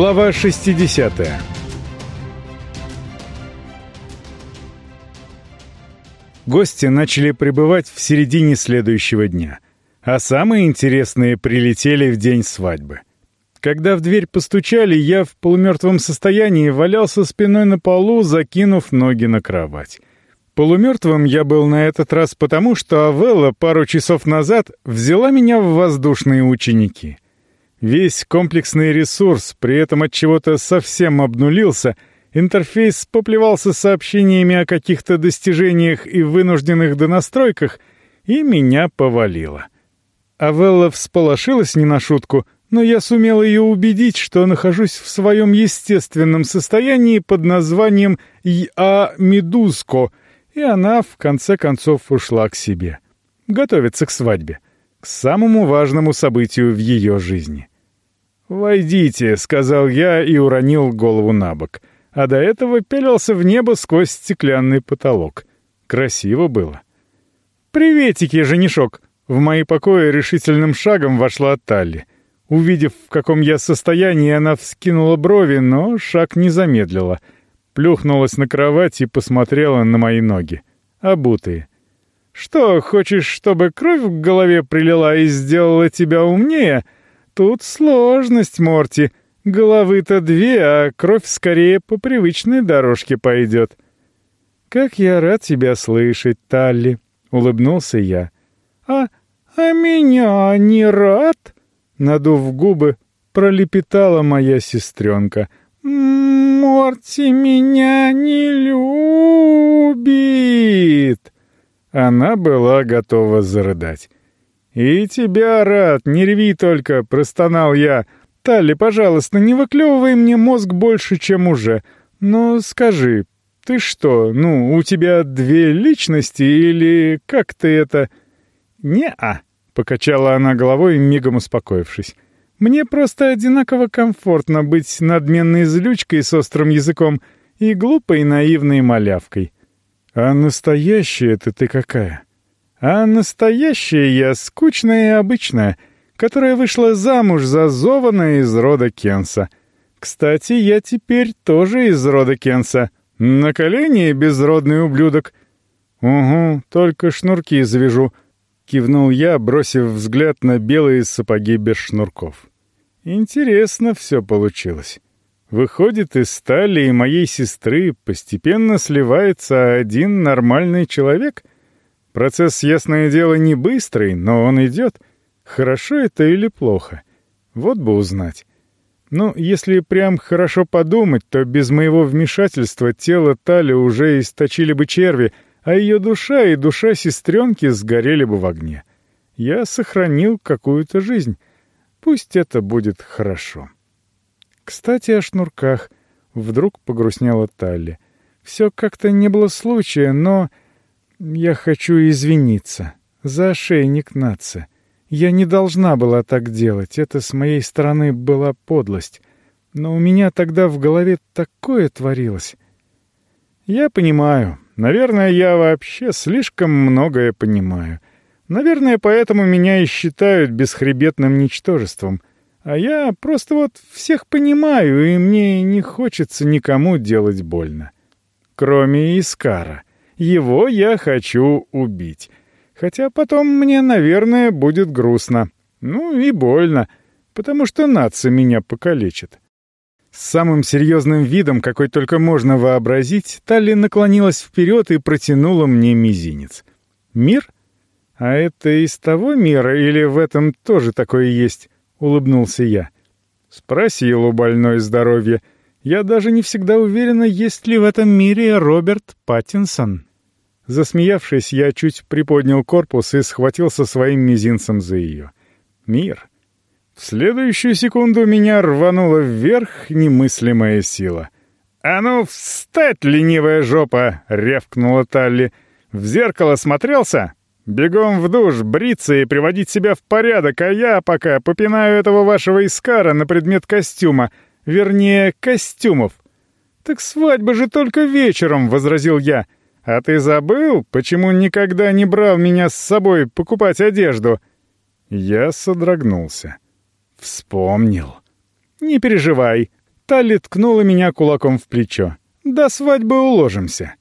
Глава 60 Гости начали прибывать в середине следующего дня, а самые интересные прилетели в день свадьбы. Когда в дверь постучали, я в полумертвом состоянии валялся спиной на полу, закинув ноги на кровать. Полумертвым я был на этот раз потому, что Авелла пару часов назад взяла меня в воздушные ученики — Весь комплексный ресурс при этом от чего-то совсем обнулился, интерфейс поплевался сообщениями о каких-то достижениях и вынужденных донастройках, и меня повалило. Авелла всполошилась не на шутку, но я сумел ее убедить, что нахожусь в своем естественном состоянии под названием «Я Медузко», и она в конце концов ушла к себе. Готовиться к свадьбе, к самому важному событию в ее жизни. «Войдите», — сказал я и уронил голову на бок. А до этого пялился в небо сквозь стеклянный потолок. Красиво было. «Приветики, женишок!» В мои покои решительным шагом вошла Талли. Увидев, в каком я состоянии, она вскинула брови, но шаг не замедлила. Плюхнулась на кровать и посмотрела на мои ноги. Обутые. «Что, хочешь, чтобы кровь в голове прилила и сделала тебя умнее?» Тут сложность, Морти. Головы-то две, а кровь скорее по привычной дорожке пойдет. «Как я рад тебя слышать, Талли!» — улыбнулся я. «А, а меня не рад?» Надув губы, пролепетала моя сестренка. «Морти меня не любит!» Она была готова зарыдать. «И тебя рад, не рви только», — простонал я. «Талли, пожалуйста, не выклевывай мне мозг больше, чем уже. Но скажи, ты что, ну, у тебя две личности или как ты это...» «Не-а», — покачала она головой, мигом успокоившись. «Мне просто одинаково комфортно быть надменной злючкой с острым языком и глупой наивной малявкой». «А настоящая-то ты какая?» А настоящая я скучная и обычная, которая вышла замуж за Зована из рода Кенса. Кстати, я теперь тоже из рода Кенса. На колени безродный ублюдок. Угу, только шнурки завяжу. Кивнул я, бросив взгляд на белые сапоги без шнурков. Интересно все получилось. Выходит, из стали и моей сестры постепенно сливается один нормальный человек — Процесс, ясное дело, не быстрый, но он идет. Хорошо это или плохо? Вот бы узнать. Ну, если прям хорошо подумать, то без моего вмешательства тело Тали уже источили бы черви, а ее душа и душа сестренки сгорели бы в огне. Я сохранил какую-то жизнь. Пусть это будет хорошо. Кстати, о шнурках. Вдруг погрустнела Талли. Все как-то не было случая, но... «Я хочу извиниться. За ошейник нация. Я не должна была так делать. Это с моей стороны была подлость. Но у меня тогда в голове такое творилось». «Я понимаю. Наверное, я вообще слишком многое понимаю. Наверное, поэтому меня и считают бесхребетным ничтожеством. А я просто вот всех понимаю, и мне не хочется никому делать больно. Кроме Искара». Его я хочу убить. Хотя потом мне, наверное, будет грустно. Ну и больно, потому что нация меня покалечит. С самым серьезным видом, какой только можно вообразить, Талли наклонилась вперед и протянула мне мизинец. «Мир? А это из того мира или в этом тоже такое есть?» — улыбнулся я. Спросил у больной здоровье. «Я даже не всегда уверена, есть ли в этом мире Роберт Паттинсон». Засмеявшись, я чуть приподнял корпус и схватился своим мизинцем за ее. Мир. В следующую секунду меня рванула вверх немыслимая сила. «А ну, встать, ленивая жопа!» — рявкнула Талли. «В зеркало смотрелся? Бегом в душ, бриться и приводить себя в порядок, а я пока попинаю этого вашего Искара на предмет костюма, вернее, костюмов». «Так свадьба же только вечером», — возразил я. — «А ты забыл, почему никогда не брал меня с собой покупать одежду?» Я содрогнулся. Вспомнил. «Не переживай. Талли ткнула меня кулаком в плечо. «До свадьбы уложимся».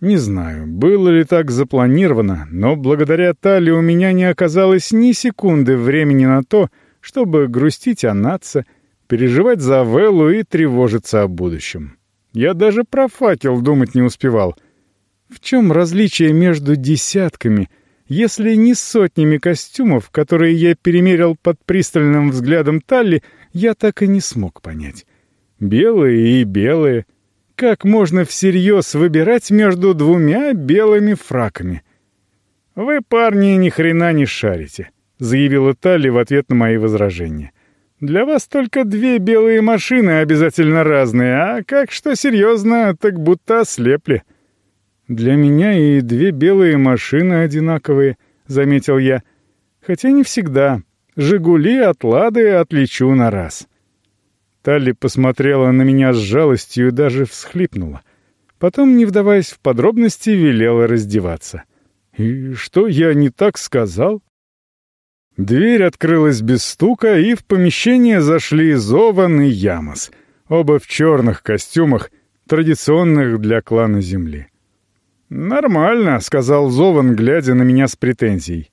Не знаю, было ли так запланировано, но благодаря Талли у меня не оказалось ни секунды времени на то, чтобы грустить о Натце, переживать за Веллу и тревожиться о будущем. Я даже про факел думать не успевал. В чем различие между десятками, если не сотнями костюмов, которые я перемерил под пристальным взглядом Талли, я так и не смог понять. Белые и белые — как можно всерьез выбирать между двумя белыми фраками? «Вы, парни, ни хрена не шарите», — заявила Талли в ответ на мои возражения. «Для вас только две белые машины обязательно разные, а как что серьезно, так будто ослепли». «Для меня и две белые машины одинаковые», — заметил я. «Хотя не всегда. «Жигули» от «Лады» отличу на раз». Талли посмотрела на меня с жалостью и даже всхлипнула. Потом, не вдаваясь в подробности, велела раздеваться. «И что я не так сказал?» Дверь открылась без стука, и в помещение зашли Зован и Ямос, оба в черных костюмах, традиционных для клана Земли. «Нормально», — сказал Зован, глядя на меня с претензией.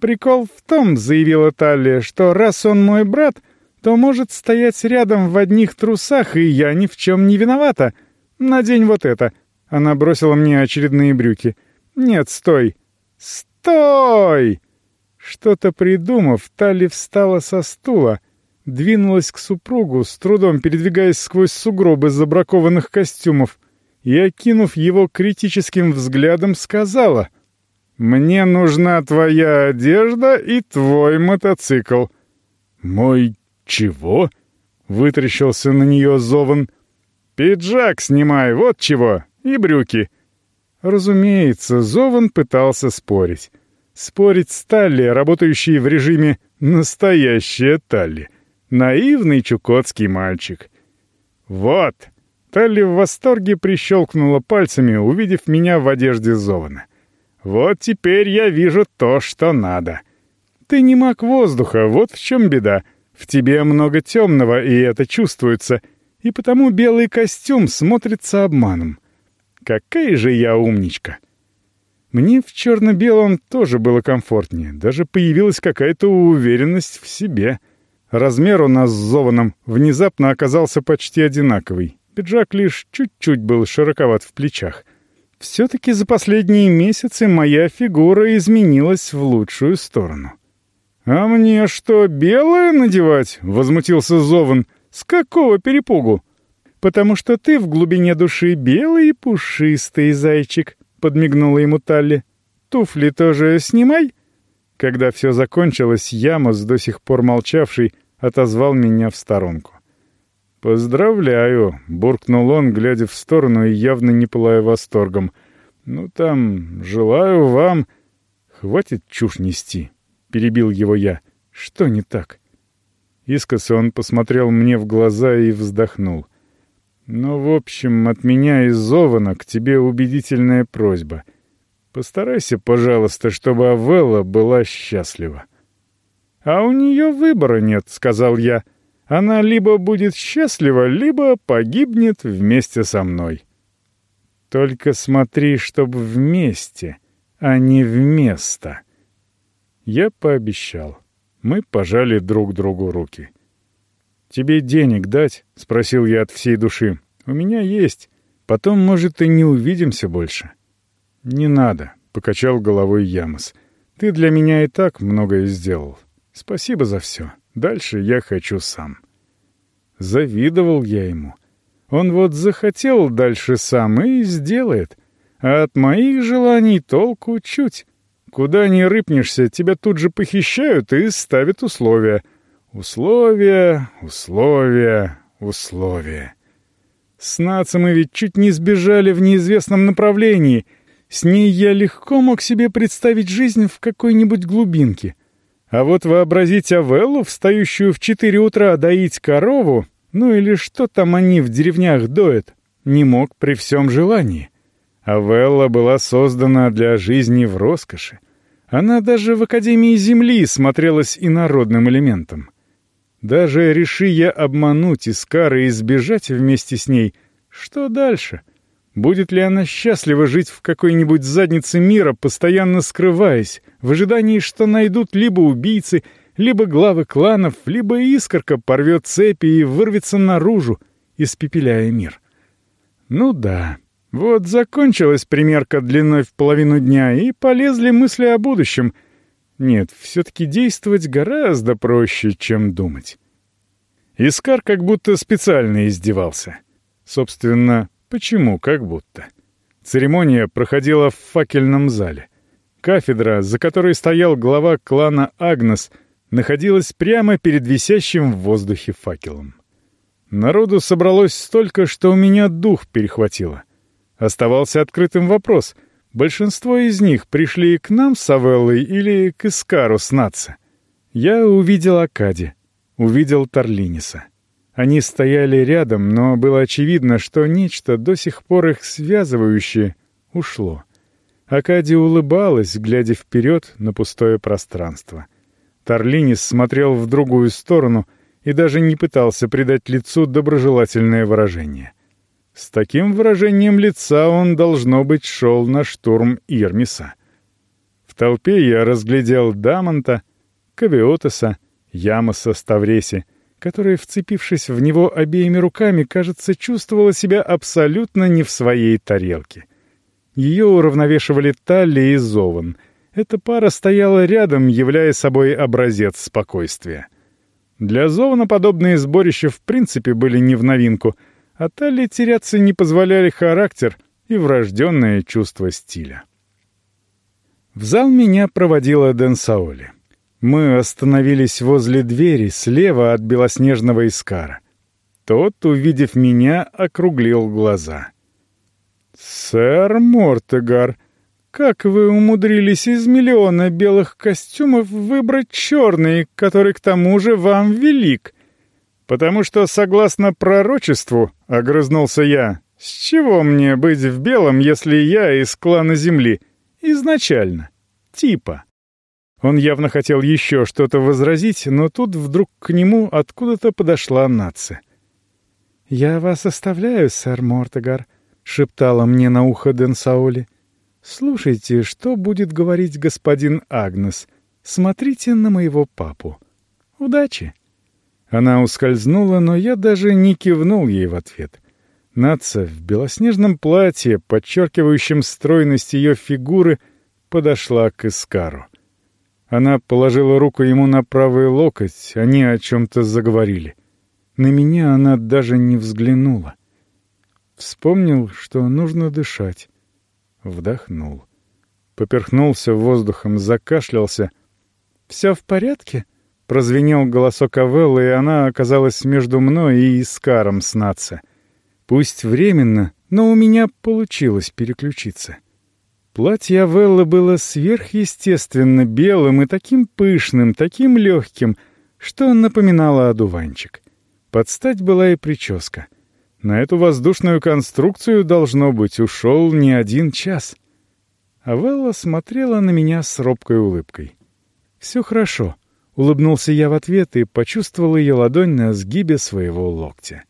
«Прикол в том», — заявила Талли, — «что раз он мой брат, то может стоять рядом в одних трусах, и я ни в чем не виновата. Надень вот это». Она бросила мне очередные брюки. «Нет, стой!» «Стой!» Что-то придумав, Тали встала со стула, двинулась к супругу, с трудом передвигаясь сквозь сугробы забракованных костюмов, и, окинув его критическим взглядом, сказала «Мне нужна твоя одежда и твой мотоцикл». «Мой «Чего?» — вытрящился на нее Зован. «Пиджак снимай, вот чего, и брюки». Разумеется, Зован пытался спорить. Спорить с Талли, работающей в режиме «настоящая Талли». Наивный чукотский мальчик. «Вот!» Талли в восторге прищелкнула пальцами, увидев меня в одежде Зована. «Вот теперь я вижу то, что надо. Ты не маг воздуха, вот в чем беда. В тебе много темного, и это чувствуется, и потому белый костюм смотрится обманом. Какая же я умничка! Мне в черно-белом тоже было комфортнее, даже появилась какая-то уверенность в себе. Размер у нас с Зованом внезапно оказался почти одинаковый. Пиджак лишь чуть-чуть был широковат в плечах. Все-таки за последние месяцы моя фигура изменилась в лучшую сторону. «А мне что, белое надевать?» — возмутился Зован. «С какого перепугу?» «Потому что ты в глубине души белый и пушистый зайчик», — подмигнула ему Талли. «Туфли тоже снимай». Когда все закончилось, Ямос, до сих пор молчавший, отозвал меня в сторонку. «Поздравляю», — буркнул он, глядя в сторону и явно не пылая восторгом. «Ну там, желаю вам...» «Хватит чушь нести». — перебил его я. «Что не так?» Искоса он посмотрел мне в глаза и вздохнул. «Ну, в общем, от меня из Зована к тебе убедительная просьба. Постарайся, пожалуйста, чтобы Авелла была счастлива». «А у нее выбора нет», — сказал я. «Она либо будет счастлива, либо погибнет вместе со мной». «Только смотри, чтобы вместе, а не вместо». Я пообещал. Мы пожали друг другу руки. «Тебе денег дать?» — спросил я от всей души. «У меня есть. Потом, может, и не увидимся больше». «Не надо», — покачал головой Ямос. «Ты для меня и так многое сделал. Спасибо за все. Дальше я хочу сам». Завидовал я ему. Он вот захотел дальше сам и сделает. А от моих желаний толку чуть. Куда ни рыпнешься, тебя тут же похищают и ставят условия. Условия, условия, условия. С Нацем мы ведь чуть не сбежали в неизвестном направлении. С ней я легко мог себе представить жизнь в какой-нибудь глубинке. А вот вообразить Авеллу, встающую в четыре утра доить корову, ну или что там они в деревнях доят, не мог при всем желании. Авелла была создана для жизни в роскоши. Она даже в Академии Земли смотрелась инородным элементом. Даже реши я обмануть Искара и сбежать вместе с ней, что дальше? Будет ли она счастлива жить в какой-нибудь заднице мира, постоянно скрываясь, в ожидании, что найдут либо убийцы, либо главы кланов, либо искорка порвет цепи и вырвется наружу, испепеляя мир? Ну да, вот закончилась примерка длиной в половину дня, и полезли мысли о будущем — нет, все-таки действовать гораздо проще, чем думать. Искар как будто специально издевался. Собственно, почему как будто? Церемония проходила в факельном зале. Кафедра, за которой стоял глава клана Агнес, находилась прямо перед висящим в воздухе факелом. Народу собралось столько, что у меня дух перехватило. Оставался открытым вопрос — Большинство из них пришли к нам с Авеллой или к Искару с Натса. Я увидел Акади, увидел Тарлиниса. Они стояли рядом, но было очевидно, что нечто, до сих пор их связывающее, ушло. Акади улыбалась, глядя вперед на пустое пространство. Тарлинис смотрел в другую сторону и даже не пытался придать лицу доброжелательное выражение. С таким выражением лица он, должно быть, шел на штурм Ирмиса. В толпе я разглядел Дамонта, Кавиотеса, Ямоса Ставреси, которая, вцепившись в него обеими руками, кажется, чувствовала себя абсолютно не в своей тарелке. Ее уравновешивали Талли и Зован. Эта пара стояла рядом, являя собой образец спокойствия. Для Зована подобные сборища в принципе были не в новинку — а Талли теряться не позволяли характер и врожденное чувство стиля. В зал меня проводила Дэн Саоли. Мы остановились возле двери слева от белоснежного Искара. Тот, увидев меня, округлил глаза. «Сэр Мортегар, как вы умудрились из миллиона белых костюмов выбрать черный, который к тому же вам велик?» «Потому что, согласно пророчеству, — огрызнулся я, — с чего мне быть в белом, если я из клана Земли? Изначально. Типа». Он явно хотел еще что-то возразить, но тут вдруг к нему откуда-то подошла нация. «Я вас оставляю, сэр Мортегар», — шептала мне на ухо Дэн Саули. «Слушайте, что будет говорить господин Агнес. Смотрите на моего папу. Удачи!» Она ускользнула, но я даже не кивнул ей в ответ. Наца в белоснежном платье, подчеркивающем стройность ее фигуры, подошла к Искару. Она положила руку ему на правый локоть, они о чем-то заговорили. На меня она даже не взглянула. Вспомнил, что нужно дышать. Вдохнул. Поперхнулся воздухом, закашлялся. «Все в порядке?» Прозвенел голосок Авеллы, и она оказалась между мной и Искаром снаться. Пусть временно, но у меня получилось переключиться. Платье Авеллы было сверхъестественно белым и таким пышным, таким легким, что напоминало одуванчик. Под стать была и прическа. На эту воздушную конструкцию, должно быть, ушел не один час. Авелла смотрела на меня с робкой улыбкой. «Все хорошо», Улыбнулся я в ответ и почувствовал ее ладонь на сгибе своего локтя.